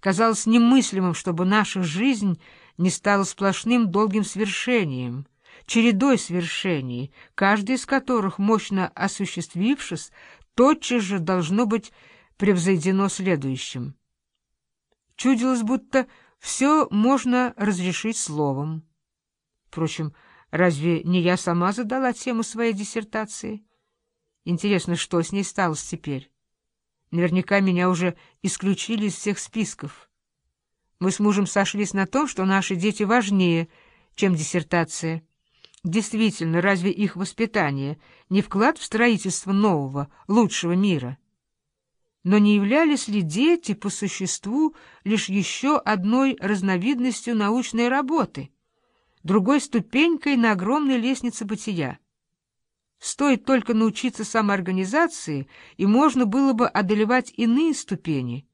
Казалось немыслимым, чтобы наша жизнь не стала сплошным долгим свершением, чередой свершений, каждый из которых, мощно осуществившись, тотчас же должно быть превзойдено следующим. Чудилось, будто все можно разрешить словом. Впрочем, разве не я сама задала тему своей диссертации? Интересно, что с ней стало теперь? Наверняка меня уже исключили из всех списков. Мы с мужем сошлись на том, что наши дети важнее, чем диссертация. Действительно, разве их воспитание не вклад в строительство нового, лучшего мира? Но не являлись ли дети по существу лишь еще одной разновидностью научной работы, другой ступенькой на огромной лестнице бытия? Стоит только научиться самоорганизации, и можно было бы одолевать иные ступени.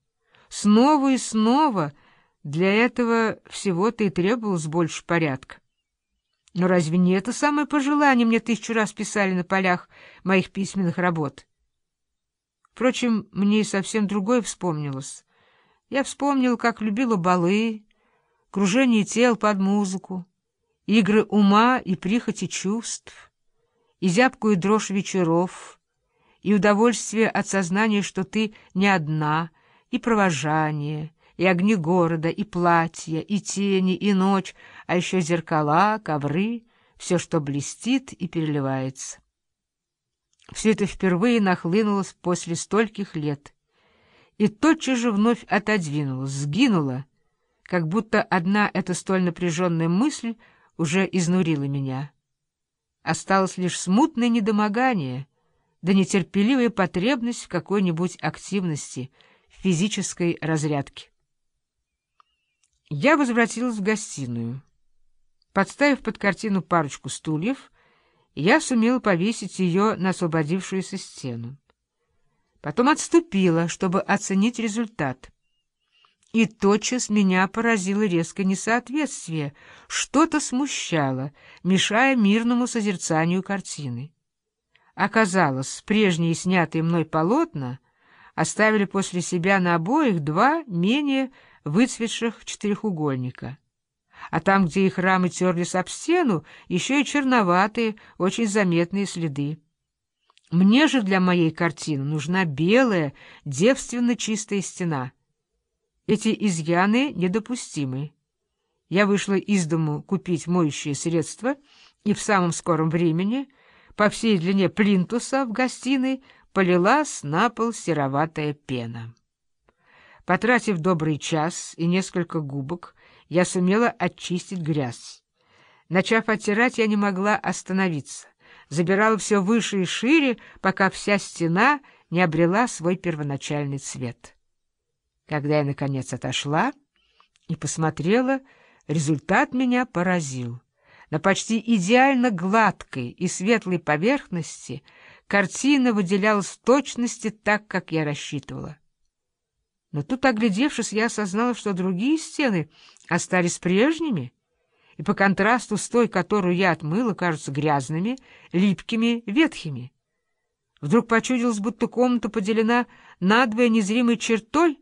Снова и снова для этого всего-то и требовалось больше порядка. Но разве не это самое пожелание мне тысячу раз писали на полях моих письменных работ? Впрочем, мне и совсем другое вспомнилось. Я вспомнил, как любила балы, кружение тел под музыку, игры ума и прихоти чувств — и зябкую дрожь вечеров, и удовольствие от сознания, что ты не одна, и провожание, и огни города, и платья, и тени, и ночь, а еще зеркала, ковры, все, что блестит и переливается. Все это впервые нахлынулось после стольких лет, и тотчас же вновь отодвинулось, сгинуло, как будто одна эта столь напряженная мысль уже изнурила меня. Осталось лишь смутное недомогание, да нетерпеливая потребность в какой-нибудь активности, физической разрядке. Я возвратилась в гостиную. Подставив под картину парочку стульев, я сумела повесить ее на освободившуюся стену. Потом отступила, чтобы оценить результат. И тотчас меня поразило резкое несоответствие. Что-то смущало, мешая мирному созерцанию картины. Оказалось, прежние снятые мной полотна оставили после себя на обоих два менее выцветших четырехугольника. А там, где их рамы терлись об стену, еще и черноватые, очень заметные следы. Мне же для моей картины нужна белая, девственно чистая стена — эти изъяны недопустимы. Я вышла из дому купить моющие средства, и в самом скором времени по всей длине плинтуса в гостиной полилась на пол сероватая пена. Потратив добрый час и несколько губок, я сумела очистить грязь. Начав оттирать, я не могла остановиться. Забирала все выше и шире, пока вся стена не обрела свой первоначальный цвет. Когда я, наконец, отошла и посмотрела, результат меня поразил. На почти идеально гладкой и светлой поверхности картина выделялась точности так, как я рассчитывала. Но тут, оглядевшись, я осознала, что другие стены остались прежними, и по контрасту с той, которую я отмыла, кажутся грязными, липкими, ветхими. Вдруг почудилось, будто комната поделена надвое незримой чертой,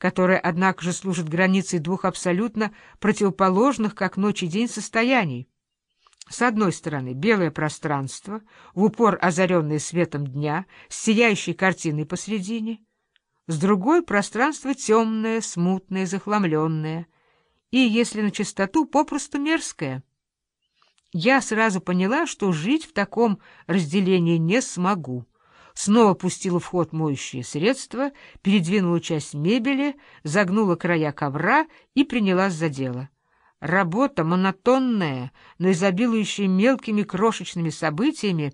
которая, однако же, служит границей двух абсолютно противоположных, как ночь и день, состояний. С одной стороны, белое пространство, в упор озаренное светом дня, с сияющей картиной посредине. С другой — пространство темное, смутное, захламленное. И, если на чистоту, попросту мерзкое. Я сразу поняла, что жить в таком разделении не смогу снова пустила в ход моющее средство, передвинула часть мебели, загнула края ковра и принялась за дело. Работа монотонная, но изобилующая мелкими крошечными событиями,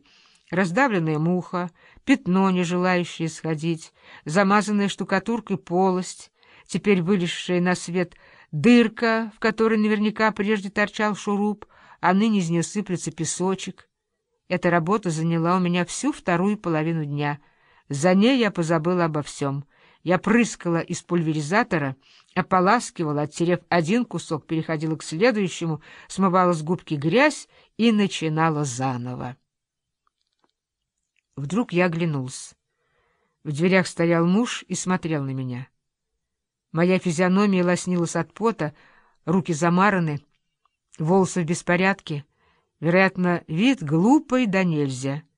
раздавленная муха, пятно, не желающее сходить, замазанная штукатуркой полость, теперь вылезшая на свет дырка, в которой наверняка прежде торчал шуруп, а ныне из нее сыплется песочек — эта работа заняла у меня всю вторую половину дня. За ней я позабыла обо всем. Я прыскала из пульверизатора, ополаскивала, оттерев один кусок, переходила к следующему, смывала с губки грязь и начинала заново. Вдруг я оглянулся. В дверях стоял муж и смотрел на меня. Моя физиономия лоснилась от пота, руки замараны, волосы в беспорядке, вероятно, вид глупый да нельзя —